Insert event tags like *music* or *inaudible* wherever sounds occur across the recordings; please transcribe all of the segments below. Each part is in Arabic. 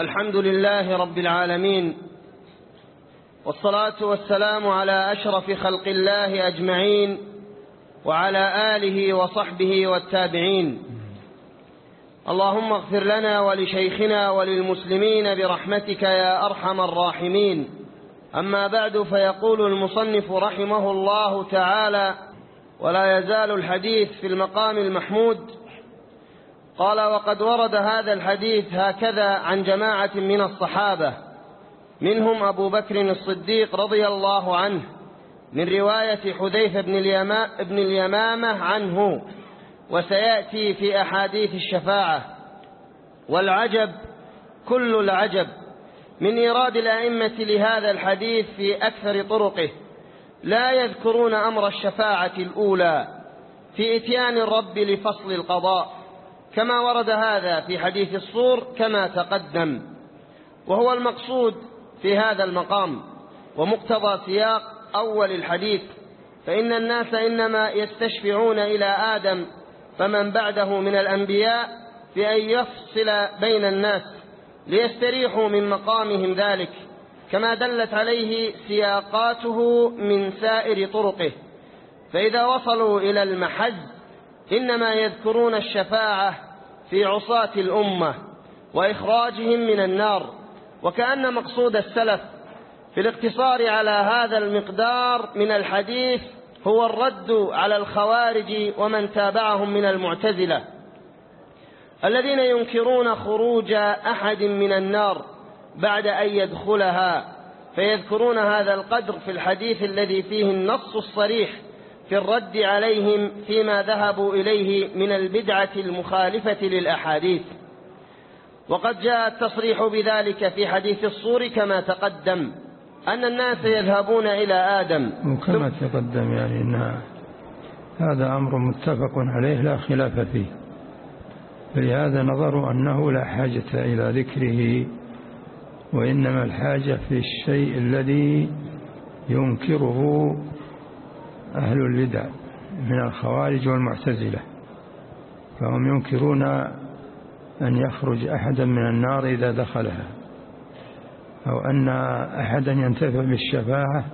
الحمد لله رب العالمين والصلاة والسلام على أشرف خلق الله أجمعين وعلى آله وصحبه والتابعين. اللهم اغفر لنا ولشيخنا وللمسلمين برحمتك يا أرحم الراحمين. أما بعد فيقول المصنف رحمه الله تعالى ولا يزال الحديث في المقام المحمود قال وقد ورد هذا الحديث هكذا عن جماعة من الصحابة. منهم أبو بكر الصديق رضي الله عنه من رواية حذيفة بن, بن اليمامة عنه وسيأتي في أحاديث الشفاعة. والعجب كل العجب من إيراد الأئمة لهذا الحديث في أكثر طرقه. لا يذكرون أمر الشفاعة الأولى في إتيان الرب لفصل القضاء. كما ورد هذا في حديث الصور كما تقدم وهو المقصود في هذا المقام ومقتضى سياق أول الحديث فإن الناس إنما يستشفعون إلى آدم فمن بعده من الأنبياء في أن يفصل بين الناس ليستريحوا من مقامهم ذلك كما دلت عليه سياقاته من سائر طرقه فإذا وصلوا إلى المحج إنما يذكرون الشفاعة في عصاة الأمة وإخراجهم من النار وكأن مقصود السلف في الاقتصار على هذا المقدار من الحديث هو الرد على الخوارج ومن تابعهم من المعتزلة الذين ينكرون خروج أحد من النار بعد أن يدخلها فيذكرون هذا القدر في الحديث الذي فيه النص الصريح في الرد عليهم فيما ذهبوا إليه من البدعة المخالفة للأحاديث. وقد جاء التصريح بذلك في حديث الصور كما تقدم أن الناس يذهبون إلى آدم. وكما تقدم يعني أن هذا أمر متفق عليه لا خلاف فيه. فلهذا نظروا أنه لا حاجة إلى ذكره وإنما الحاجة في الشيء الذي ينكره أهل البدع من الخوارج والمعتزلة فهم ينكرون أن يخرج أحدا من النار إذا دخلها أو أن أحدا ينتفع بالشفاعة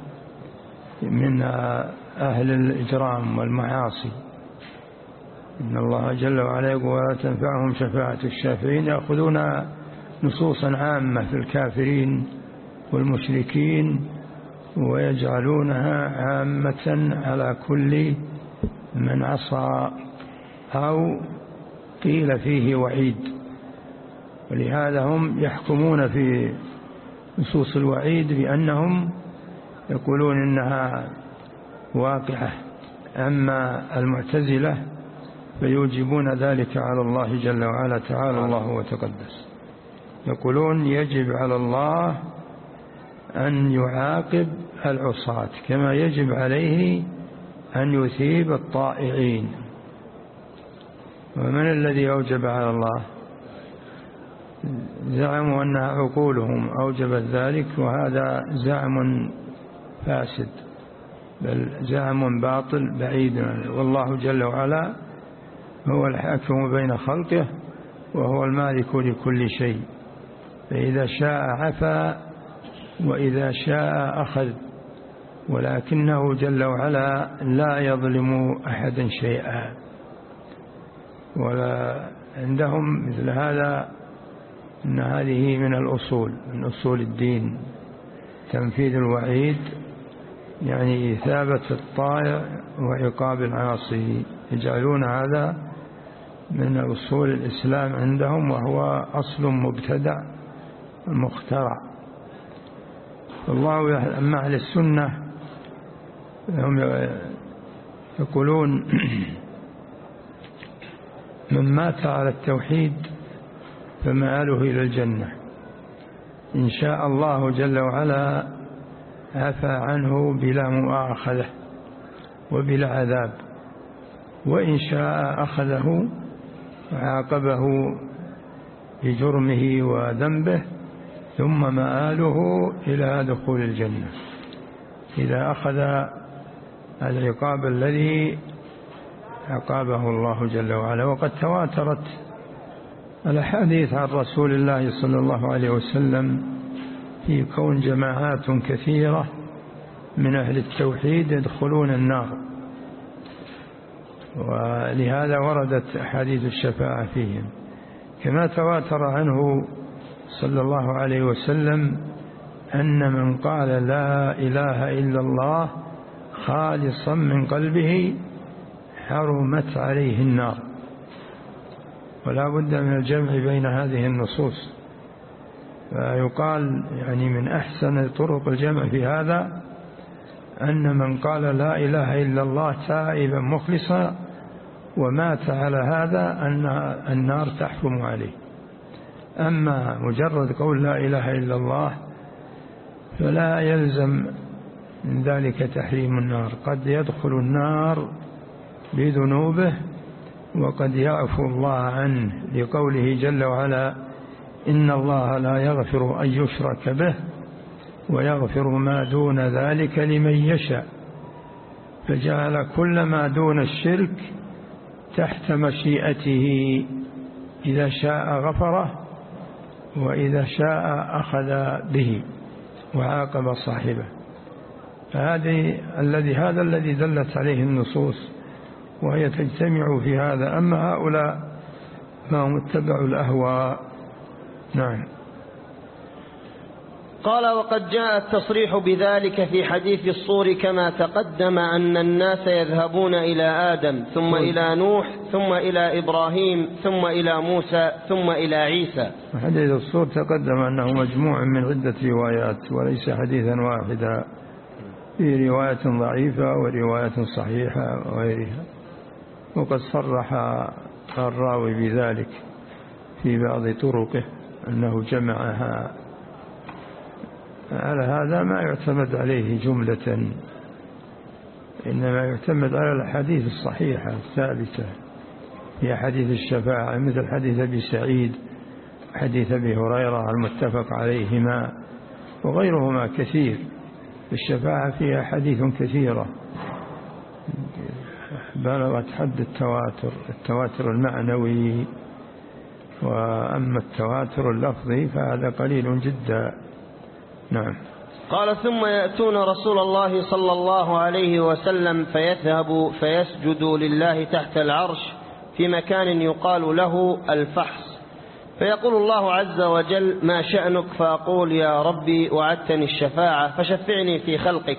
من أهل الإجرام والمعاصي. إن الله جل وعلا يقول ولا تنفعهم شفاعة الشافعين. يأخذون نصوصا عامة في الكافرين والمشركين ويجعلونها عامة على كل من عصى أو قيل فيه وعيد. ولهذا هم يحكمون في نصوص الوعيد بأنهم يقولون إنها واقعة. أما المعتزلة فيوجبون ذلك على الله جل وعلا تعالى الله وتقدس. يقولون يجب على الله أن يعاقب العصاة كما يجب عليه أن يثيب الطائعين. ومن الذي أوجب على الله؟ زعموا أن عقولهم أوجبت ذلك وهذا زعم فاسد بل زعم باطل بعيد. والله جل وعلا هو الحاكم بين خلقه وهو المالك لكل شيء. فإذا شاء عفا وإذا شاء أخذ. ولكنه جل وعلا لا يظلم أحدا شيئا. ولا عندهم مثل هذا أن هذه من الأصول من أصول الدين. تنفيذ الوعيد يعني إثابة الطائع وعقاب العاصي. يجعلون هذا من أصول الإسلام عندهم وهو أصل مبتدع مخترع. الله أما أهل السنة هم يقولون من مات على التوحيد فمآله إلى الجنة. إن شاء الله جل وعلا عفى عنه بلا مؤاخذة وبلا عذاب. وإن شاء أخذه وعاقبه بجرمه وذنبه ثم مآله إلى دخول الجنة. إذا أخذ العقاب الذي عقابه الله جل وعلا وقد تواترت الأحاديث عن رسول الله صلى الله عليه وسلم في كون جماعات كثيرة من أهل التوحيد يدخلون النار. ولهذا وردت أحاديث الشفاعة فيهم. كما تواتر عنه صلى الله عليه وسلم أن من قال لا إله إلا الله خالصا من قلبه حرمت عليه النار. ولا بد من الجمع بين هذه النصوص. فيقال يعني من أحسن طرق الجمع في هذا أن من قال لا إله إلا الله تائبا مخلصا ومات على هذا أن النار تحكم عليه. أما مجرد قول لا إله إلا الله فلا يلزم من ذلك تحريم النار. قد يدخل النار بذنوبه وقد يعفو الله عنه لقوله جل وعلا إن الله لا يغفر أن يشرك به ويغفر ما دون ذلك لمن يشاء. فجعل كل ما دون الشرك تحت مشيئته. إذا شاء غفره وإذا شاء أخذ به وعاقب صاحبه. فهذه الذي هذا الذي دلت عليه النصوص وهي تجتمع في هذا. أما هؤلاء فهم اتبعوا الأهواء. نعم. قال وقد جاء التصريح بذلك في حديث الصور كما تقدم أن الناس يذهبون إلى آدم ثم إلى نوح ثم إلى إبراهيم ثم إلى موسى ثم إلى عيسى. حديث الصور تقدم أنه مجموع من عدة روايات وليس حديثا واحدا. في رواية ضعيفة ورواية صحيحة وغيرها. وقد صرح الراوي بذلك في بعض طرقه أنه جمعها. على هذا ما يعتمد عليه جملة إنما يعتمد على الحديث الصحيحة الثابتة. هي حديث الشفاعة مثل حديث أبي سعيد حديث أبي هريرة المتفق عليهما وغيرهما كثير. الشفاعة فيها حديث كثيرة. بلغت حد التواتر التواتر المعنوي. وأما التواتر اللفظي فهذا قليل جدا. نعم. قال ثم يأتون رسول الله صلى الله عليه وسلم فيذهب فيسجد لله تحت العرش في مكان يقال له الفحص. فيقول الله عز وجل ما شأنك؟ فأقول يا ربي وعدتني الشفاعة فشفعني في خلقك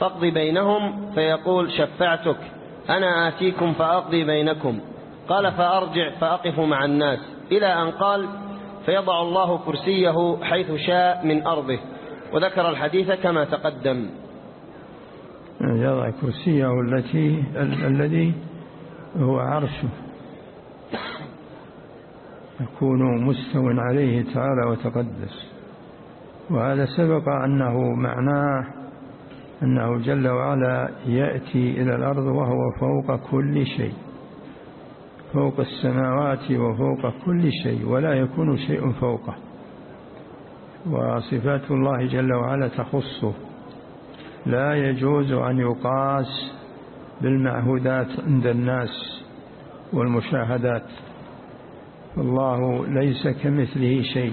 فاقضي بينهم فيقول شفعتك أنا آتيكم فأقضي بينكم. قال فأرجع فأقف مع الناس إلى أن قال فيضع الله كرسيه حيث شاء من أرضه. وذكر الحديث كما تقدم. يضع كرسيه التي الذي هو عرشه. يكون مستو عليه تعالى وتقدس. وهذا سبق أنه معناه أنه جل وعلا يأتي إلى الأرض وهو فوق كل شيء. فوق السماوات وفوق كل شيء ولا يكون شيء فوقه. وصفات الله جل وعلا تخصه. لا يجوز أن يقاس بالمعهودات عند الناس والمشاهدات. الله ليس كمثله شيء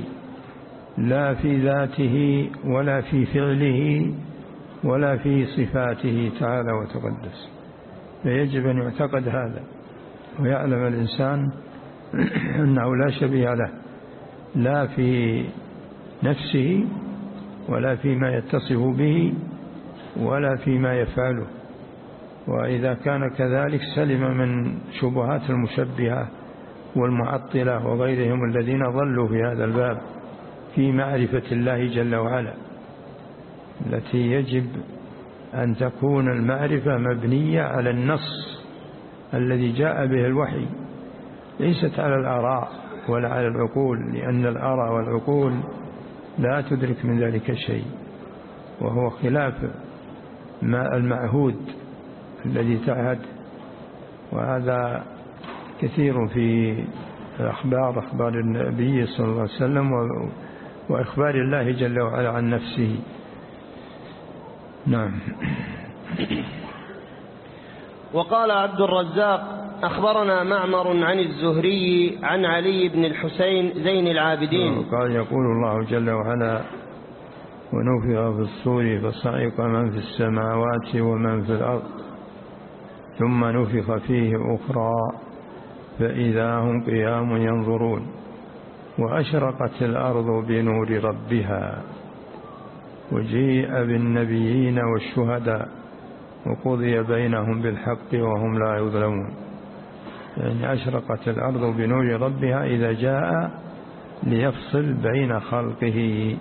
لا في ذاته ولا في فعله ولا في صفاته تعالى وتقدس. فيجب أن يعتقد هذا ويعلم الإنسان *clears throat* أنه لا شبيه له لا في نفسه ولا فيما يتصف به ولا فيما يفعله. وإذا كان كذلك سلم من شبهات المشبهة والمعطلة وغيرهم الذين ظلوا في هذا الباب في معرفة الله جل وعلا التي يجب أن تكون المعرفة مبنية على النص الذي جاء به الوحي ليست على الآراء ولا على العقول لأن الآراء والعقول لا تدرك من ذلك شيء وهو خلاف ما المعهود الذي تعهد وهذا كثير في الأخبار أخبار النبي صلى الله عليه وسلم وإخبار الله جل وعلا عن نفسه. نعم. وقال عبد الرزاق أخبرنا معمر عن الزهري عن علي بن الحسين زين العابدين. قال يقول الله جل وعلا ونفخ في الصور فصعق من في السماوات ومن في الأرض ثم نفخ فيه أخرى فإذا هم قيام ينظرون وأشرقت الأرض بنور ربها وجيء بالنبيين والشهداء وقضي بينهم بالحق وهم لا يظلمون. يعني أشرقت الأرض بنور ربها إذا جاء ليفصل بين خلقه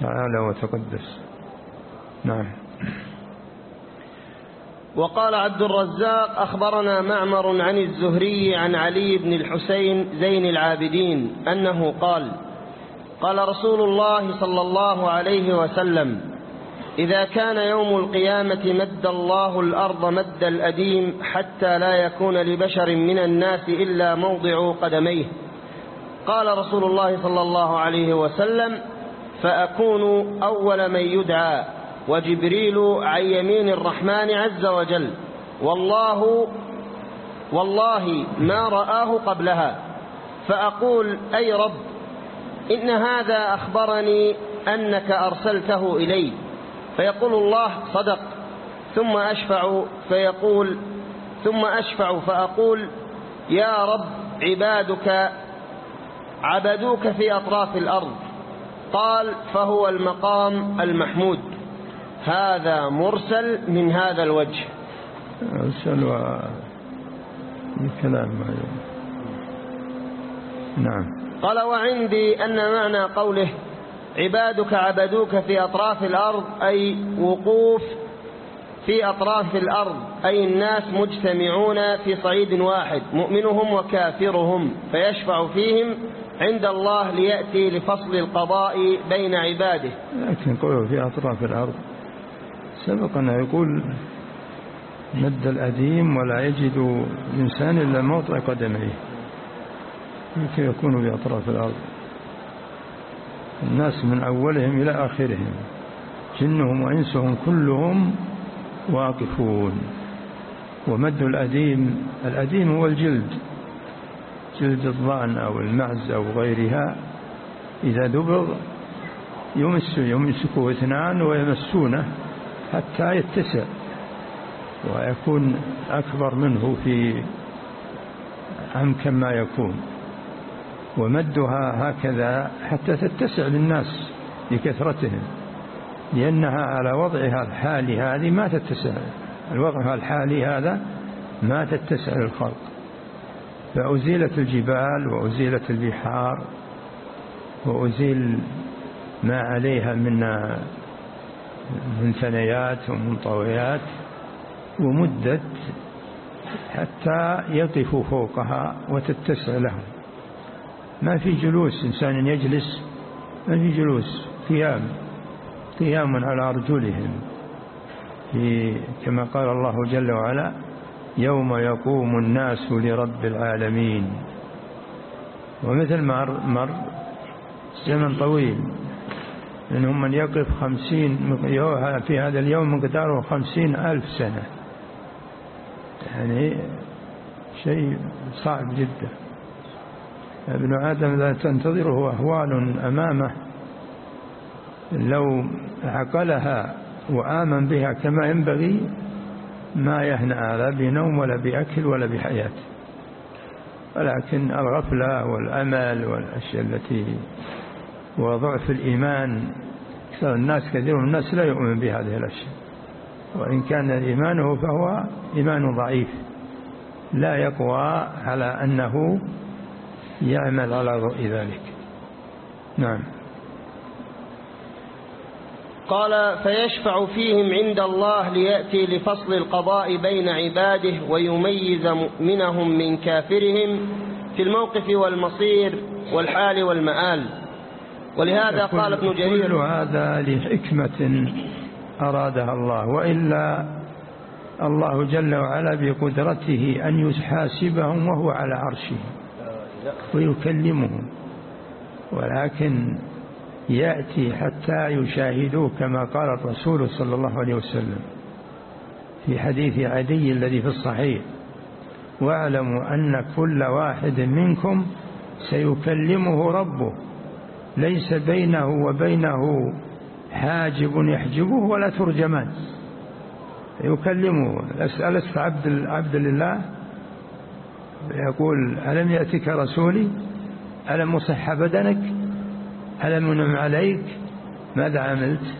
تعالى وتقدس. نعم. وقال عبد الرزاق أخبرنا معمر عن الزهري عن علي بن الحسين زين العابدين أنه قال قال رسول الله صلى الله عليه وسلم إذا كان يوم القيامة مد الله الأرض مد الأديم حتى لا يكون لبشر من الناس إلا موضع قدميه. قال رسول الله صلى الله عليه وسلم فأكون أول من يدعى. وجبريل عن يمين الرحمن عز وجل. والله والله ما رآه قبلها. فأقول أي رب إن هذا أخبرني أنك أرسلته إلي. فيقول الله صدق. ثم أشفع فيقول ثم أشفع فأقول يا رب عبادك عبدوك في أطراف الأرض. قال فهو المقام المحمود. هذا مرسل من هذا الوجه. أرسل و الكلام نعم. قال وعندي أن معنى قوله عبادك عبدوك في أطراف الأرض أي وقوف في أطراف الأرض أي الناس مجتمعون في صعيد واحد مؤمنهم وكافرهم فيشفع فيهم عند الله ليأتي لفصل القضاء بين عباده. لكن قوله في أطراف الأرض سبق أن يقول مد الأديم ولا يجد إنسان إلا موطئ قدميه يمكن يكون في أطراف الأرض؟ الناس من أولهم إلى آخرهم جنهم وإنسهم كلهم واقفون. ومد الأديم الأديم هو الجلد جلد الضأن أو المعز أو غيرها. إذا دبغ يمس يمسكه اثنان ويمسونه. حتى يتسع ويكون أكبر منه في أمكن ما يكون. ومدها هكذا حتى تتسع للناس لكثرتهم لأنها على وضعها الحالي هذه ما تتسع الوضع الحالي هذا ما تتسع للخلق. فأزيلت الجبال وأزيلت البحار وأزيل ما عليها من من ثنيات ومن طويات ومدت حتى يقفوا فوقها وتتسع لهم. ما في جلوس إنسان يجلس ما في جلوس قيام قيام على أرجلهم. في كما قال الله جل وعلا يوم يقوم الناس لرب العالمين. ومثل مر مر زمن طويل. منهم من يقف خمسين في هذا اليوم مقداره خمسين ألف سنة. يعني شيء صعب جدا. ابن آدم لا تنتظره أهوال أمامه. لو عقلها وآمن بها كما ينبغي ما يهنأ لا بنوم ولا بأكل ولا بحياة. ولكن الغفلة والأمل والأشياء التي وضعف الإيمان الناس كثير من الناس لا يؤمن بهذه الأشياء. وإن كان إيمانه فهو إيمان ضعيف. لا يقوى على أنه يعمل على ضوء ذلك. نعم. قال فيشفع فيهم عند الله ليأتي لفصل القضاء بين عباده ويميز مؤمنهم من كافرهم في الموقف والمصير والحال والمآل. ولهذا قال ابن جرير كل هذا لحكمة أرادها الله وإلا الله جل وعلا بقدرته أن يحاسبهم وهو على عرشه ويكلمهم. ولكن يأتي حتى يشاهدوه كما قال الرسول صلى الله عليه وسلم في حديث عدي الذي في الصحيح واعلموا أن كل واحد منكم سيكلمه ربه ليس بينه وبينه حاجب يحجبه ولا ترجمان. يكلمه ألست عبد عبد لله؟ يقول ألم يأتك رسولي؟ ألم أصح بدنك؟ ألم أنم عليك؟ ماذا عملت؟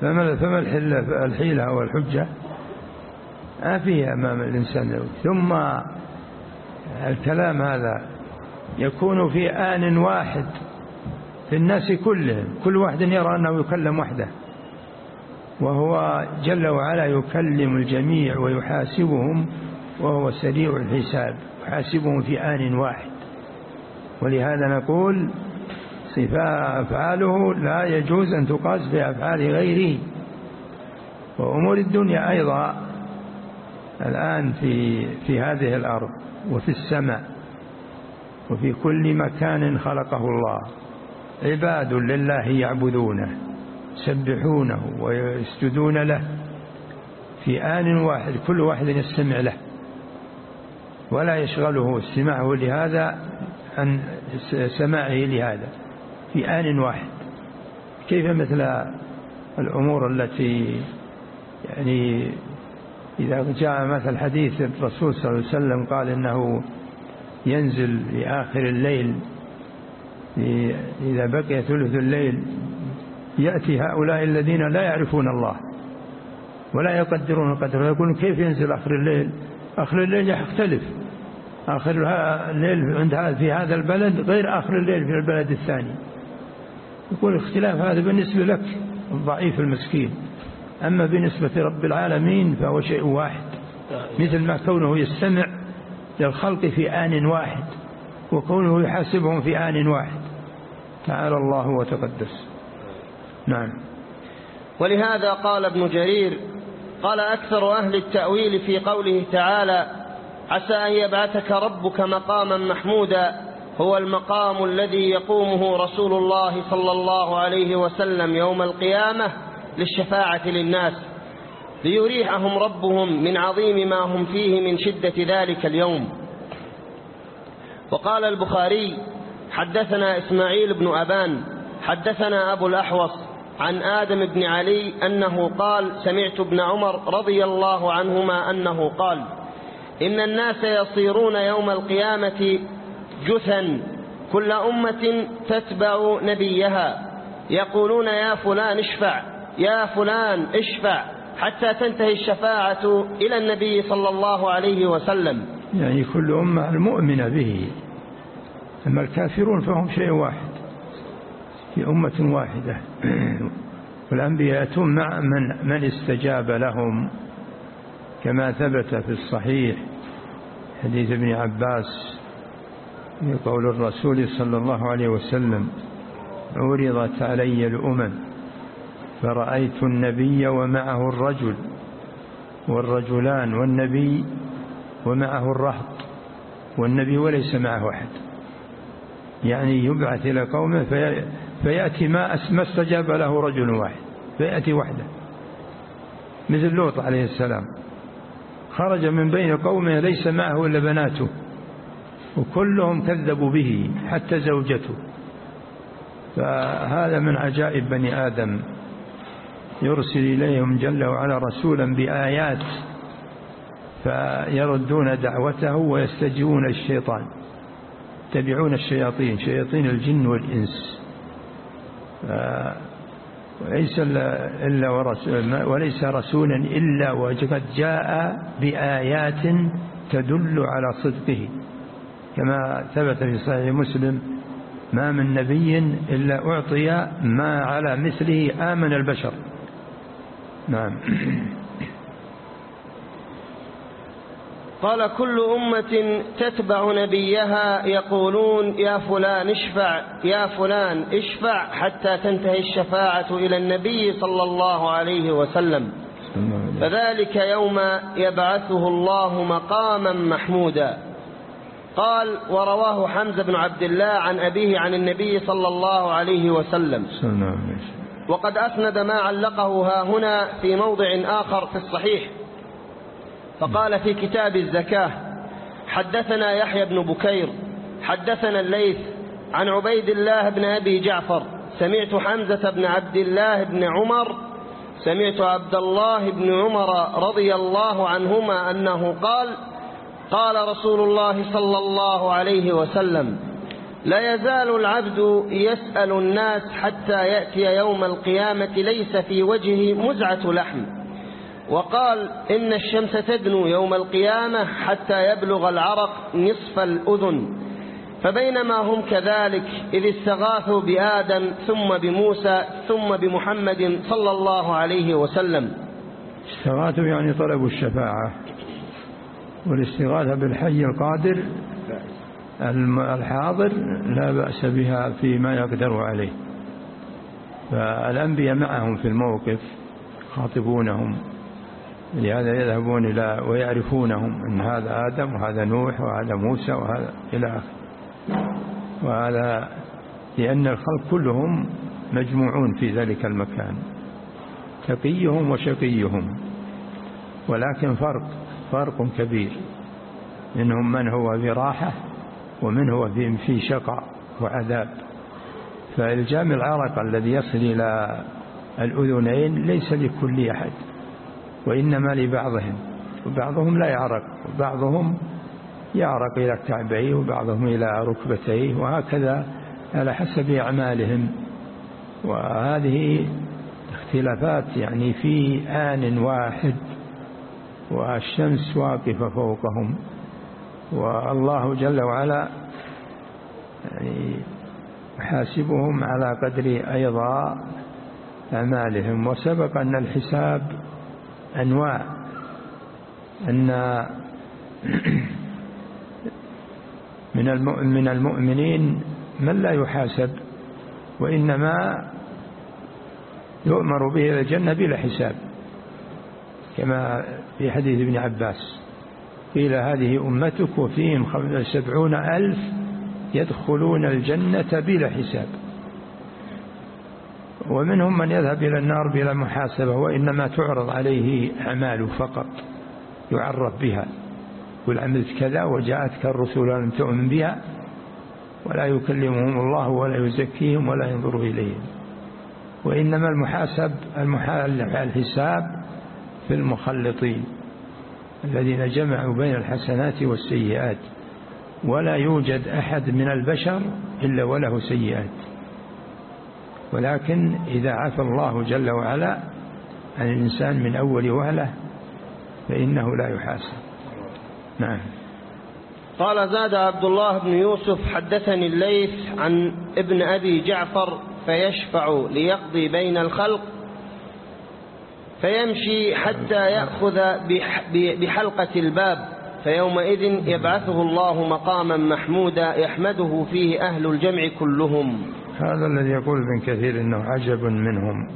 فما, فما الحيلة والحجة ما فيها أمام الإنسان. ثم الكلام هذا يكون في آن واحد. في الناس كلهم كل واحد يرى أنه يكلم وحده. وهو جل وعلا يكلم الجميع ويحاسبهم وهو سريع الحساب يحاسبهم في آن واحد. ولهذا نقول صفاء أفعاله لا يجوز أن تقاس بأفعال غيره. وأمور الدنيا أيضا الآن في, في هذه الأرض وفي السماء وفي كل مكان خلقه الله. عباد لله يعبدونه يسبحونه ويسجدون له في آن واحد كل واحد يستمع له. ولا يشغله استماعه لهذا عن سماعه لهذا في آن واحد. كيف مثل الأمور التي يعني إذا جاء مثل حديث الرسول صلى الله عليه وسلم قال إنه ينزل في آخر الليل إذا بقي ثلث الليل يأتي هؤلاء الذين لا يعرفون الله ولا يقدرون قدره. يقولون كيف ينزل آخر الليل؟ آخر الليل يختلف. آخر الليل عند في هذا البلد غير آخر الليل في البلد الثاني. يقول الاختلاف هذا بالنسبة لك الضعيف المسكين. أما بالنسبة رب العالمين فهو شيء واحد. مثل ما كونه يستمع للخلق في آن واحد وكونه يحاسبهم في آن واحد. تعالى الله وتقدس. نعم. ولهذا قال ابن جرير قال أكثر أهل التأويل في قوله تعالى عسى أن يبعثك ربك مقاما محمودا هو المقام الذي يقومه رسول الله صلى الله عليه وسلم يوم القيامة للشفاعة للناس ليريحهم ربهم من عظيم ما هم فيه من شدة ذلك اليوم. وقال البخاري حدثنا إسماعيل بن أبان حدثنا أبو الأحوص عن آدم بن علي أنه قال سمعت ابن عمر رضي الله عنهما أنه قال إن الناس يصيرون يوم القيامة جثا كل أمة تتبع نبيها يقولون يا فلان اشفع يا فلان اشفع حتى تنتهي الشفاعة إلى النبي صلى الله عليه وسلم. يعني كل أمة المؤمنة به. أما الكافرون فهم شيء واحد في أمة واحدة. والأنبياء يأتون مع من, من استجاب لهم كما ثبت في الصحيح حديث ابن عباس قول الرسول صلى الله عليه وسلم عرضت علي الأمم فرأيت النبي ومعه الرجل والرجلان والنبي ومعه الرهط والنبي وليس معه أحد. يعني يبعث إلى قومه في فيأتي ما استجاب له رجل واحد فيأتي وحده. مثل لوط عليه السلام. خرج من بين قومه ليس معه إلا بناته وكلهم كذبوا به حتى زوجته. فهذا من عجائب بني آدم. يرسل إليهم جل وعلا رسولا بآيات فيردون دعوته ويستجيبون الشيطان يتبعون الشياطين شياطين الجن والإنس. وليس إلا ورسول وليس رسولا إلا وقد جاء بآيات تدل على صدقه. كما ثبت في صحيح مسلم ما من نبي إلا أعطي ما على مثله آمن البشر. نعم. *clears throat* قال كل أمة تتبع نبيها يقولون يا فلان اشفع يا فلان اشفع حتى تنتهي الشفاعة إلى النبي صلى الله عليه وسلم. فذلك يوم يبعثه الله مقاما محمودا. قال ورواه حمزة بن عبد الله عن أبيه عن النبي صلى الله عليه وسلم. وقد أسند ما علقه ها هنا في موضع آخر في الصحيح. فقال في كتاب الزكاة حدثنا يحيى بن بكير حدثنا الليث عن عبيد الله بن أبي جعفر سمعت حمزة بن عبد الله بن عمر سمعت عبد الله بن عمر رضي الله عنهما أنه قال قال رسول الله صلى الله عليه وسلم لا يزال العبد يسأل الناس حتى يأتي يوم القيامة ليس في وجهه مزعة لحم. وقال إن الشمس تدنو يوم القيامة حتى يبلغ العرق نصف الأذن. فبينما هم كذلك إذ استغاثوا بآدم ثم بموسى ثم بمحمد صلى الله عليه وسلم. استغاثوا يعني طلبوا الشفاعة. والاستغاثة بالحي القادر الحاضر لا بأس بها فيما يقدر عليه. فالأنبياء معهم في الموقف خاطبونهم. لهذا يذهبون إلى ويعرفونهم أن هذا آدم وهذا نوح وهذا موسى وهذا إلى آخره. وهذا لأن الخلق كلهم مجموعون في ذلك المكان تقيهم وشقيهم ولكن فرق فرق كبير. منهم من هو في راحة ومن هو في شقاء وعذاب. فإلجام العرق الذي يصل إلى الأذنين ليس لكل أحد. وإنما لبعضهم وبعضهم لا يعرق وبعضهم يعرق إلى كعبيه وبعضهم إلى ركبتيه وهكذا على حسب أعمالهم. وهذه اختلافات يعني في آن واحد والشمس واقفة فوقهم. والله جل وعلا يعني حاسبهم على قدر أيضا أعمالهم. وسبق أن الحساب أنواع. أن من من المؤمنين من لا يحاسب وإنما يؤمر به إلى الجنة بلا حساب كما في حديث ابن عباس. قيل هذه أمتك وفيهم سبعون ألف يدخلون الجنة بلا حساب. ومنهم من يذهب إلى النار بلا محاسبة وإنما تعرض عليه أعماله فقط يعرف بها يقول عملت كذا وجاءتك الرسول لم تؤمن بها ولا يكلمهم الله ولا يزكيهم ولا ينظر إليهم. وإنما المحاسب الحساب في المخلطين الذين جمعوا بين الحسنات والسيئات ولا يوجد أحد من البشر إلا وله سيئات. ولكن إذا عفى الله جل وعلا عن الإنسان من أول وهلة فإنه لا يحاسب. نعم. قال زاد عبد الله بن يوسف حدثني الليث عن ابن أبي جعفر فيشفع ليقضي بين الخلق فيمشي حتى يأخذ بحلقة الباب فيومئذ يبعثه الله مقاما محمودا يحمده فيه أهل الجمع كلهم. هذا الذي يقول ابن كثير إنه عجب منهم.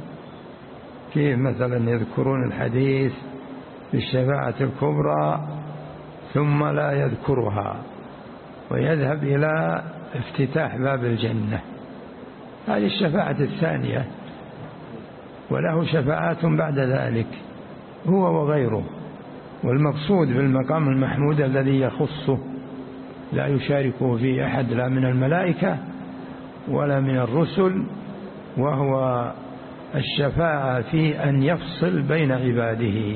كيف مثلا يذكرون الحديث بالشفاعة الكبرى ثم لا يذكرها ويذهب إلى افتتاح باب الجنة. هذه الشفاعة الثانية وله شفاعات بعد ذلك هو وغيره. والمقصود بالمقام المحمود الذي يخصه لا يشاركه فيه أحد لا من الملائكة ولا من الرسل وهو الشفاعة في أن يفصل بين عباده.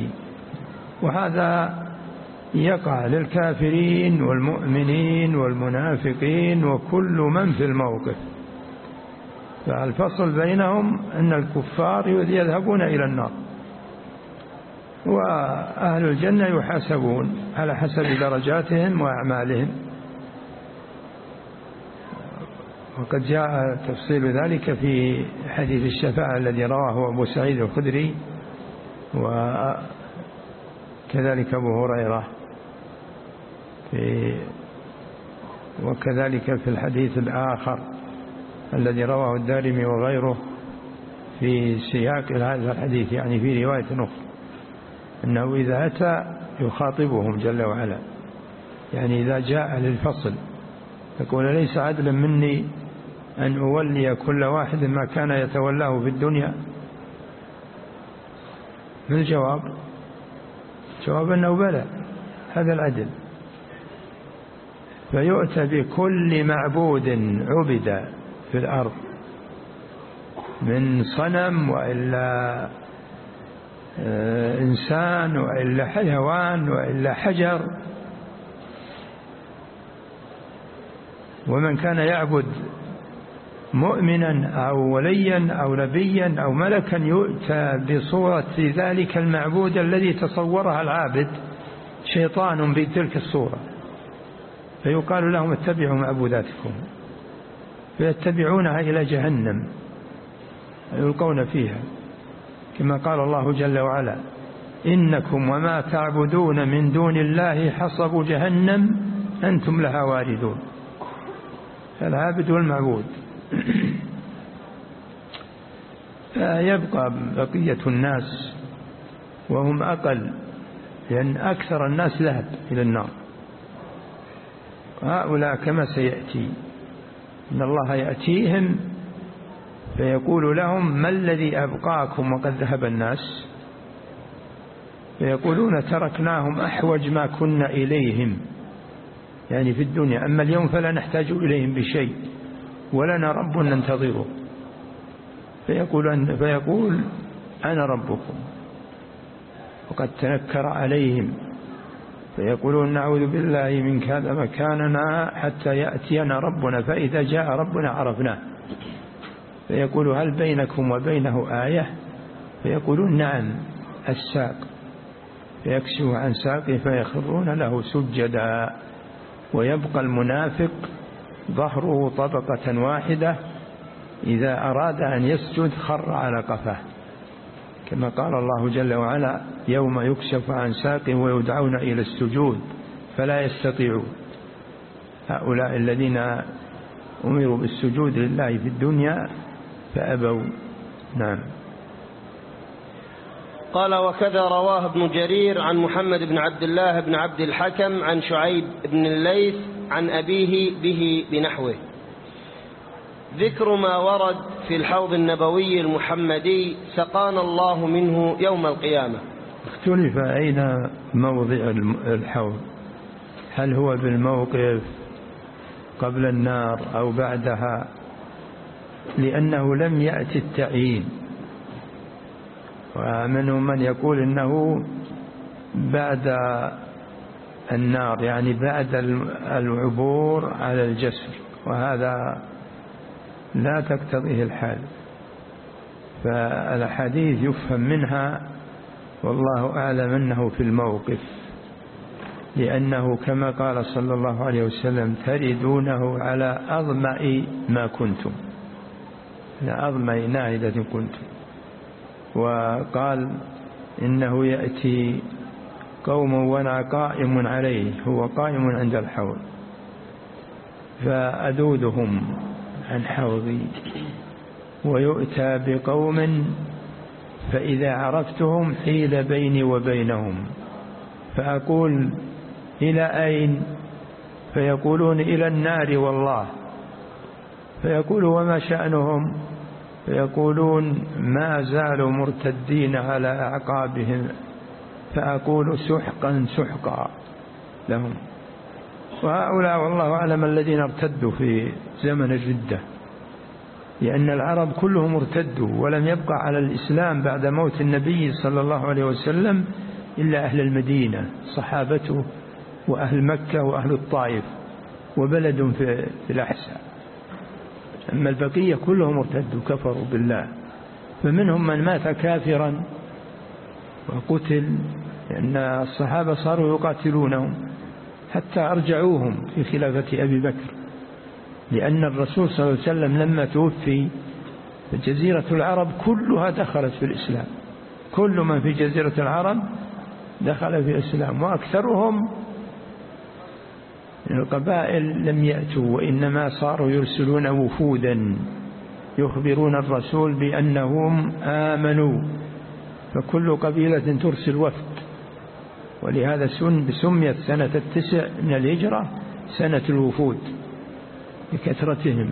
وهذا يقع للكافرين والمؤمنين والمنافقين وكل من في الموقف. فالفصل بينهم أن الكفار يذهبون إلى النار. وأهل الجنة يحاسبون على حسب درجاتهم وأعمالهم. وقد جاء تفصيل ذلك في حديث الشفاعة الذي رواه أبو سعيد الخدري وكذلك أبو هريرة في وكذلك في الحديث الآخر الذي رواه الدارمي وغيره في سياق هذا الحديث يعني في رواية أخرى أنه إذا أتى يخاطبهم جل وعلا. يعني إذا جاء للفصل يقول ليس عدلا مني أن أولي كل واحد ما كان يتولاه في الدنيا. ما الجواب؟ جواب أنه بلى. هذا العدل. فيؤتى بكل معبود عبد في الأرض من صنم وإلا آه، إنسان وإلا حيوان وإلا حجر. ومن كان يعبد مؤمنا أو وليا أو نبيا أو ملكا يؤتى بصورة ذلك المعبود الذي تصورها العابد شيطان بتلك الصورة. فيقال لهم اتبعوا معبوداتكم. فيتبعونها إلى جهنم. يلقون فيها. كما قال الله جل وعلا إنكم وما تعبدون من دون الله حصب جهنم أنتم لها واردون. العابد والمعبود. *coughs* فيبقى بقية الناس وهم أقل لأن أكثر الناس ذهب إلى النار. هؤلاء كما سيأتي. إن الله يأتيهم فيقول لهم ما الذي أبقاكم وقد ذهب الناس؟ فيقولون تركناهم أحوج ما كنا إليهم. يعني في الدنيا أما اليوم فلا نحتاج إليهم بشيء. ولنا رب ننتظره. فيقول, أن فيقول أنا ربكم. وقد تنكر عليهم. فيقولون نعوذ بالله منك هذا مكاننا حتى يأتينا ربنا فإذا جاء ربنا عرفناه. فيقول هل بينكم وبينه آية؟ فيقولون نعم الساق. فيكشف عن ساقه فيخرون له سجدا. ويبقى المنافق ظهره طبقة واحدة إذا أراد أن يسجد خر على قفاه. كما قال الله جل وعلا يوم يكشف عن ساق ويدعون إلى السجود فلا يستطيعون. هؤلاء الذين أمروا بالسجود لله في الدنيا فأبوا. نعم. قال وكذا رواه ابن جرير عن محمد بن عبد الله بن عبد الحكم عن شعيب بن الليث عن أبيه به بنحوه. ذكر ما ورد في الحوض النبوي المحمدي سقانا الله منه يوم القيامة. اختلف أين موضع الحوض؟ هل هو بالموقف قبل النار أو بعدها؟ لأنه لم يأتي التعيين. ومنهم من يقول إنه بعد النار يعني بعد العبور على الجسر وهذا لا تقتضيه الحال. فالحديث يفهم منها والله أعلم أنه في الموقف لأنه كما قال صلى الله عليه وسلم تردونه على أظمأ ما كنتم على أظمأ ناعدة كنتم. وقال إنه يأتي قوم وأنا قائم عليه هو قائم عند الحوض. فأدودهم عن حوضي. ويؤتى بقوم فإذا عرفتهم حيل بيني وبينهم. فأقول إلى أين؟ فيقولون إلى النار والله. فيقول وما شأنهم؟ فيقولون ما زالوا مرتدين على أعقابهم فأقول سحقا سحقا لهم. وهؤلاء والله أعلم الذين ارتدوا في زمن الردة لأن العرب كلهم ارتدوا ولم يبقى على الإسلام بعد موت النبي صلى الله عليه وسلم إلا أهل المدينة صحابته وأهل مكة وأهل الطائف وبلد في الأحساء أما البقية كلهم ارتدوا كفروا بالله. فمنهم من مات كافرا وقتل لأن الصحابة صاروا يقاتلونهم حتى أرجعوهم في خلافة أبي بكر. لأن الرسول صلى الله عليه وسلم لما توفي جزيرة العرب كلها دخلت في الإسلام. كل من في جزيرة العرب دخل في الإسلام وأكثرهم القبائل لم يأتوا وإنما صاروا يرسلون وفودا يخبرون الرسول بأنهم آمنوا. فكل قبيلة ترسل وفد. ولهذا سميت سنة التسع من الهجرة سنة الوفود لكثرتهم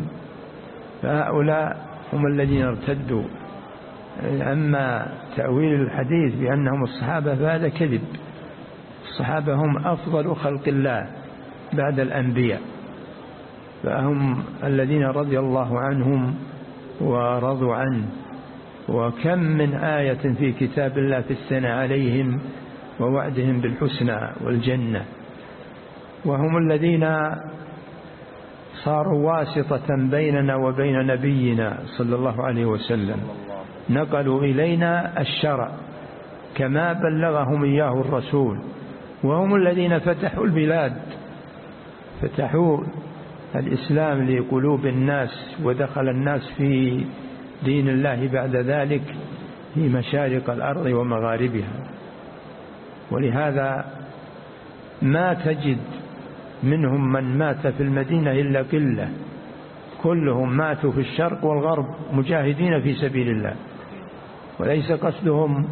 فهؤلاء هم الذين ارتدوا. أما تأويل الحديث بأنهم الصحابة فهذا كذب. الصحابة هم أفضل خلق الله. بعد الأنبياء. فهم الذين رضي الله عنهم ورضوا عنه. وكم من آية في كتاب الله في السنة عليهم ووعدهم بالحسنى والجنة. وهم الذين صاروا واسطة بيننا وبين نبينا صلى الله عليه وسلم. نقلوا إلينا الشرع كما بلغهم إياه الرسول. وهم الذين فتحوا البلاد فتحوا الإسلام لقلوب الناس ودخل الناس في دين الله بعد ذلك في مشارق الأرض ومغاربها. ولهذا ما تجد منهم من مات في المدينة إلا قلة. كلهم ماتوا في الشرق والغرب مجاهدين في سبيل الله. وليس قصدهم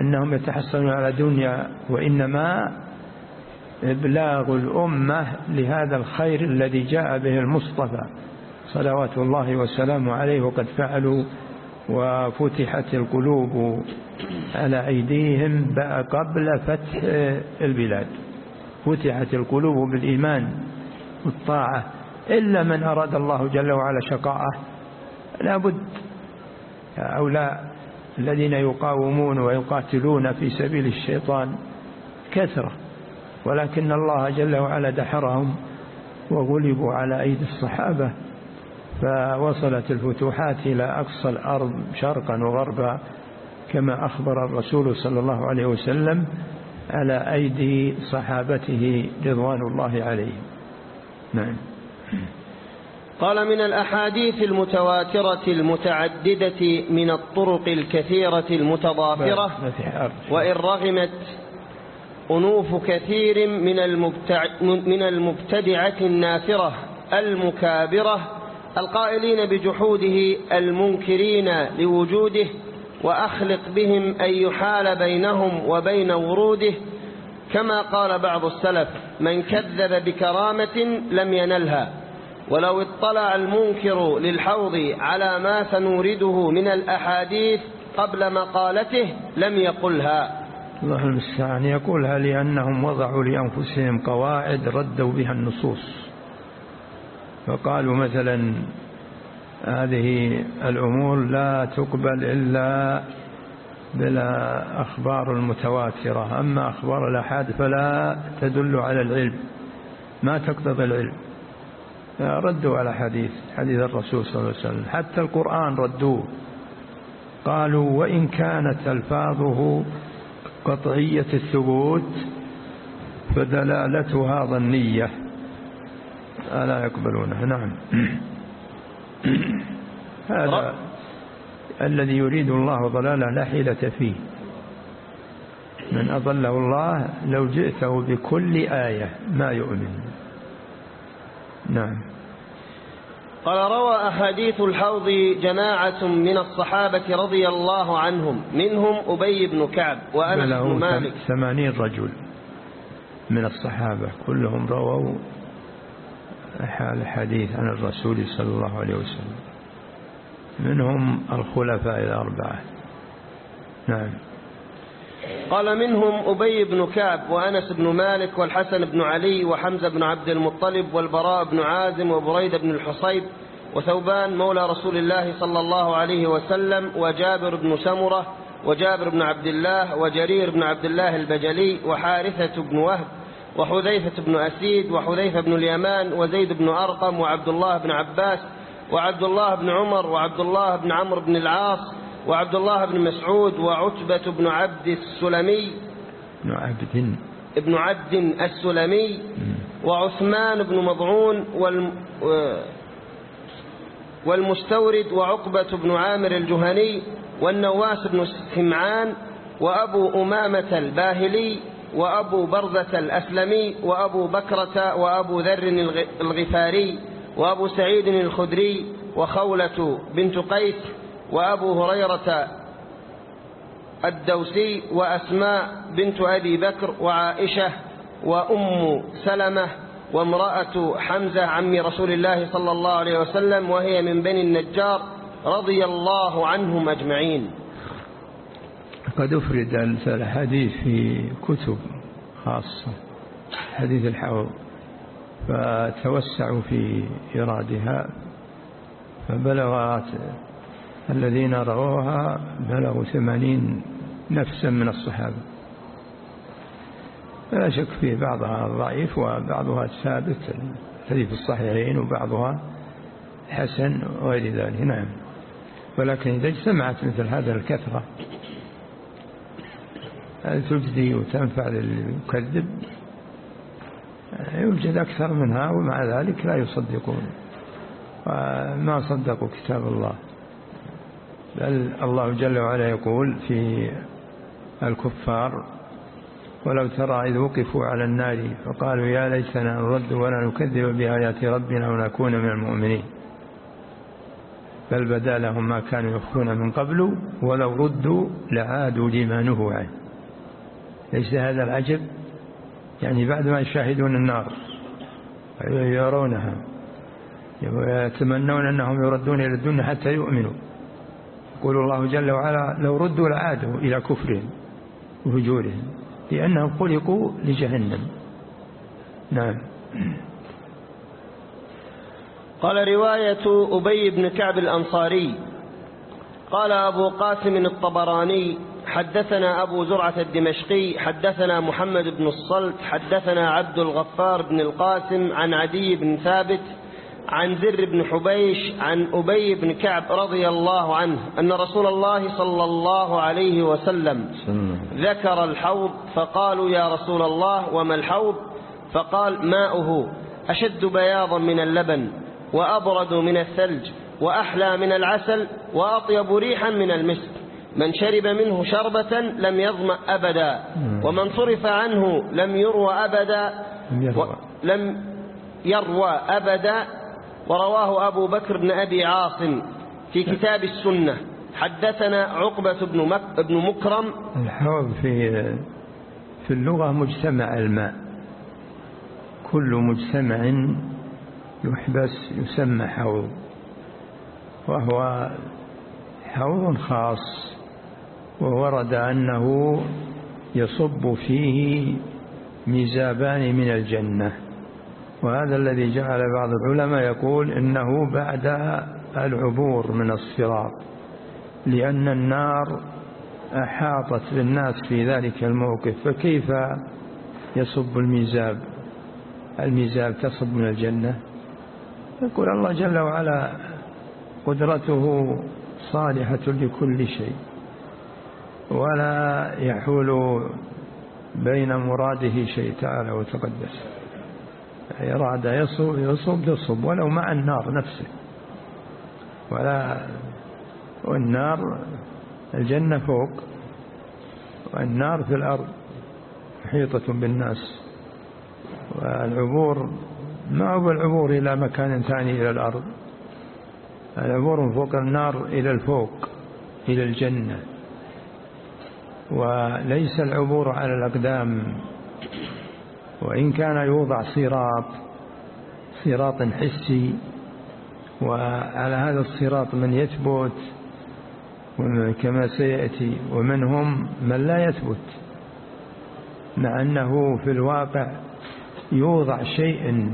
أنهم يتحصلون على دنيا وإنما إبلاغ الأمة لهذا الخير الذي جاء به المصطفى صلوات الله وسلامه عليه وقد فعلوا وفتحت القلوب على أيديهم قبل فتح البلاد. فتحت القلوب بالإيمان والطاعة. إلا من أراد الله جل وعلا شقاءه لابد هؤلاء الذين يقاومون ويقاتلون في سبيل الشيطان كثرة. ولكن الله جل وعلا دحرهم وغلبوا على أيدي الصحابة فوصلت الفتوحات إلى أقصى الأرض شرقا وغربا كما أخبر الرسول صلى الله عليه وسلم على أيدي صحابته رضوان الله عليهم. نعم. قال من الأحاديث المتواترة المتعددة من الطرق الكثيرة المتضافرة وإن رغمت أنوف كثير من, المبتع من المبتدعة النافرة المكابرة القائلين بجحوده المنكرين لوجوده وأخلق بهم أن يحال بينهم وبين وروده. كما قال بعض السلف من كذب بكرامة لم ينلها. ولو اطلع المنكر للحوض على ما سنورده من الأحاديث قبل مقالته لم يقلها. الله المستعان. يقولها لأنهم وضعوا لأنفسهم قواعد ردوا بها النصوص. فقالوا مثلا هذه الأمور لا تقبل إلا بالأخبار المتواترة أما أخبار الأحاد فلا تدل على العلم. ما تقتضي العلم. ردوا على حديث حديث الرسول صلى الله عليه وسلم. حتى القرآن ردوه. قالوا وإن كانت ألفاظه قطعية الثبوت فدلالتها ظنية. ألا يقبلونها نعم. *clears throat* هذا الذي يريد الله ضلاله لا حيلة فيه. من أضله الله لو جئته بكل آية ما يؤمن. نعم. قال روى أحاديث الحوض جماعة من الصحابة رضي الله عنهم منهم أبي بن كعب وأنس بن مالك. ثمانين رجل من الصحابة كلهم رووا الحديث عن الرسول صلى الله عليه وسلم. منهم الخلفاء الأربعة. نعم. قال منهم أبي بن كعب وأنس بن مالك والحسن بن علي وحمزة بن عبد المطلب والبراء بن عازم وبريد بن الحصيب وثوبان مولى رسول الله صلى الله عليه وسلم وجابر بن سمرة وجابر بن عبد الله وجرير بن عبد الله البجلي وحارثة بن وهب وحذيفة بن أسيد وحذيفة بن اليمان وزيد بن أرقم وعبد الله بن عباس وعبد الله بن عمر وعبد الله بن عمرو بن العاص وعبد الله بن مسعود وعتبة بن عبد السلمي. بن عبد ابن عبد السلمي وعثمان بن مضعون والم والمستورد وعقبة بن عامر الجهني والنواس بن سمعان وأبو أمامة الباهلي وأبو برزة الأسلمي وأبو بكرة وأبو ذر الغفاري وأبو سعيد الخدري وخولة بنت قيس وأبو هريرة الدوسي وأسماء بنت أبي بكر وعائشة وأم سلمة وامرأة حمزة عم رسول الله صلى الله عليه وسلم وهي من بني النجار رضي الله عنهم أجمعين. قد أفرد الحديث في كتب خاصة حديث الحوض فتوسعوا في إرادها فبلغت الذين رووها بلغوا ثمانين نفسا من الصحابة. لا شك في بعضها ضعيف وبعضها ثابت الذي في الصحيحين وبعضها حسن وغير ذلك. نعم. ولكن إذا اجتمعت مثل هذا الكثرة تجدي وتنفع للمكذب يوجد أكثر منها ومع ذلك لا يصدقون. وما صدقوا كتاب الله؟ بل الله جل وعلا يقول في الكفار ولو ترى إذ وقفوا على النار فقالوا يا ليتنا نرد ولا نكذب بآيات ربنا ونكون من المؤمنين. بل بدا لهم ما كانوا يخفون من قبل ولو ردوا لعادوا لما نهوا عنه ليس هذا العجب؟ يعني بعد ما يشاهدون النار يرونها يتمنون أنهم يردون إلى الدنيا حتى يؤمنوا. يقول الله جل وعلا لو ردوا لعادوا إلى كفرهم وفجورهم لأنهم خلقوا لجهنم. نعم. قال رواية أبي بن كعب الأنصاري. قال أبو قاسم الطبراني حدثنا أبو زرعة الدمشقي حدثنا محمد بن الصلت حدثنا عبد الغفار بن القاسم عن عدي بن ثابت عن زر بن حبيش عن أبي بن كعب رضي الله عنه أن رسول الله صلى الله عليه وسلم ذكر الحوض فقالوا يا رسول الله وما الحوض؟ فقال ماؤه أشد بياضا من اللبن وأبرد من الثلج وأحلى من العسل وأطيب ريحا من المسك. من شرب منه شربة لم يظمأ أبدا ومن صرف عنه لم يروى أبدا لم يروى أبدا ورواه أبو بكر بن أبي عاصم في كتاب السنة. حدثنا عقبة بن, مك بن مكرم. الحوض في في اللغة مجتمع الماء. كل مجتمع يحبس يسمى حوض. وهو حوض خاص. وورد أنه يصب فيه ميزابان من الجنة. وهذا الذي جعل بعض العلماء يقول إنه بعد العبور من الصراط لأن النار أحاطت بالناس في ذلك الموقف فكيف يصب الميزاب؟ الميزاب تصب من الجنة؟ يقول الله جل وعلا قدرته صالحة لكل شيء ولا يحول بين مراده شيء تعالى وتقدس. إراد يصب يصب يصب ولو مع النار نفسه. ولا والنار الجنة فوق والنار في الأرض محيطة بالناس. والعبور ما هو العبور إلى مكان ثاني إلى الأرض؟ العبور فوق النار إلى الفوق إلى الجنة. وليس العبور على الأقدام. وإن كان يوضع صراط صراط حسي وعلى هذا الصراط من يثبت كما سيأتي ومنهم من لا يثبت مع أنه في الواقع يوضع شيء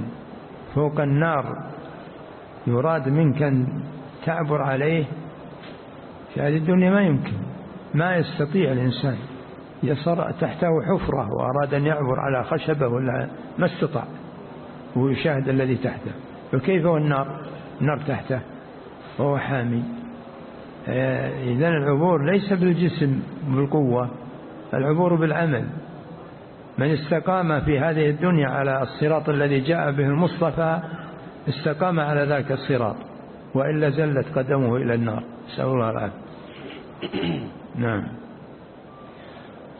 فوق النار يراد منك أن تعبر عليه في هذه الدنيا ما يمكن ما يستطيع الإنسان. يصر تحته حفرة وأراد أن يعبر على خشبة ولا ما استطاع. ويشاهد الذي تحته. فكيف هو النار؟ النار تحته. وهو حامي. آه، إذا العبور ليس بالجسم بالقوة العبور بالعمل. من استقام في هذه الدنيا على الصراط الذي جاء به المصطفى استقام على ذاك الصراط. وإلا زلت قدمه إلى النار. نسأل الله العافية. نعم.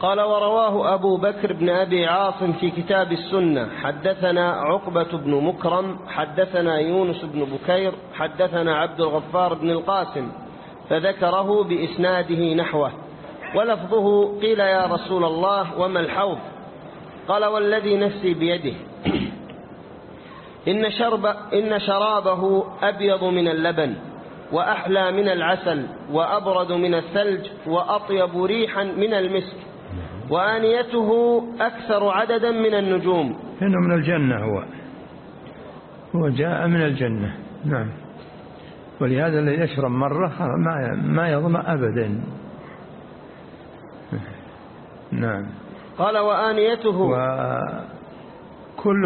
قال ورواه أبو بكر بن أبي عاصم في كتاب السنة. حدثنا عقبة بن مكرم حدثنا يونس بن بكير حدثنا عبد الغفار بن القاسم فذكره بإسناده نحوه. ولفظه قيل يا رسول الله وما الحوض؟ قال والذي نفسي بيده. *clears throat* إن, شرب إن شرابه أبيض من اللبن وأحلى من العسل وأبرد من الثلج وأطيب ريحا من المسك. وآنيته أكثر عددا من النجوم. إنه من الجنة هو. هو جاء من الجنة. نعم. ولهذا الذي يشرب مرة ما ما يظمأ أبدا. نعم. قال وآنيته وكل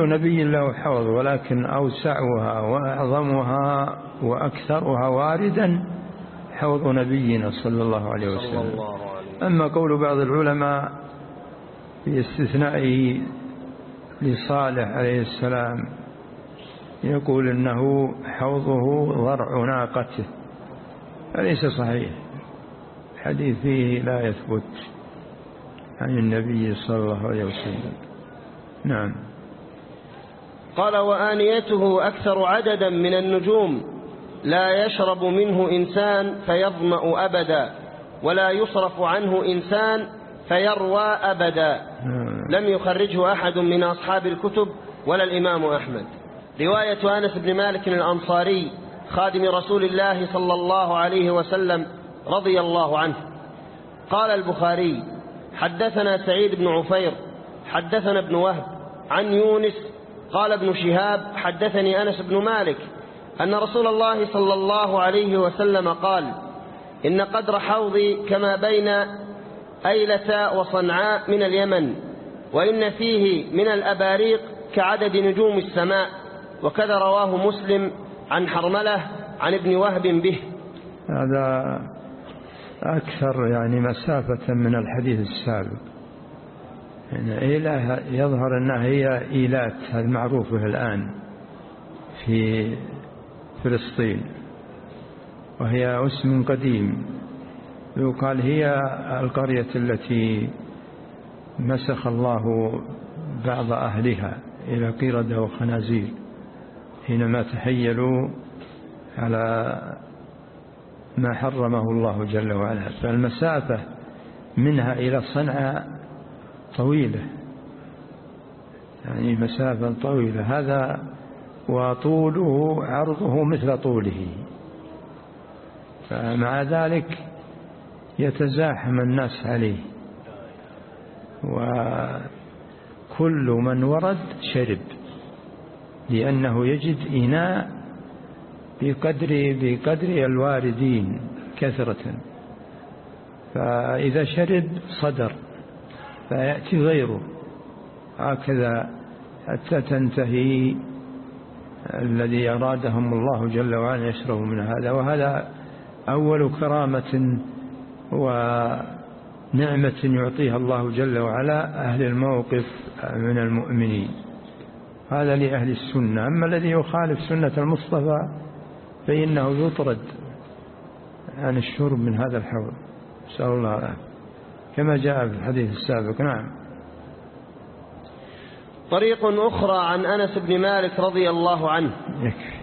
نبي له حوض ولكن أوسعها وأعظمها وأكثرها واردا حوض نبينا صلى الله عليه وسلم. أما قول بعض العلماء في استثنائه لصالح عليه السلام يقول إنه حوضه ضرع ناقته فليس صحيح الحديث فيه لا يثبت عن النبي صلى الله عليه وسلم. نعم. قال وآنيته أكثر عددا من النجوم لا يشرب منه إنسان فيظمأ أبدا ولا يصرف عنه إنسان فيروى أبدا. نعم. لم يخرجه أحد من أصحاب الكتب ولا الإمام أحمد. رواية أنس بن مالك الأنصاري خادم رسول الله صلى الله عليه وسلم رضي الله عنه. قال البخاري حدثنا سعيد بن عفير حدثنا ابن وهب عن يونس قال ابن شهاب حدثني أنس بن مالك أن رسول الله صلى الله عليه وسلم قال إن قدر حوضي كما بين أيلة وصنعاء من اليمن وإن فيه من الأباريق كعدد نجوم السماء وكذا رواه مسلم عن حرملة عن ابن وهب به. هذا أكثر يعني مسافة من الحديث السابق. إله يظهر أنها هي إيلات المعروفة الآن في فلسطين وهي أسم قديم. يقال هي القرية التي مسخ الله بعض أهلها إلى قردة وخنازير حينما تحيلوا على ما حرمه الله جل وعلا. فالمسافة منها إلى صنعاء طويلة يعني مسافة طويلة. هذا وطوله عرضه مثل طوله. فمع ذلك يتزاحم الناس عليه. وكل من ورد شرب لأنه يجد إناء بقدر, بقدر الواردين كثرة. فإذا شرب صدر فيأتي غيره. هكذا حتى تنتهي الذي أرادهم الله جل وعلا يشرب من هذا. وهذا أول كرامة ونعمة يعطيها الله جل وعلا أهل الموقف من المؤمنين. هذا لأهل السنة. أما الذي يخالف سنة المصطفى فإنه يطرد عن الشرب من هذا الحوض. نسأل الله العافية. كما جاء في الحديث السابق. نعم. طريق أخرى عن أنس بن مالك رضي الله عنه. يكفي.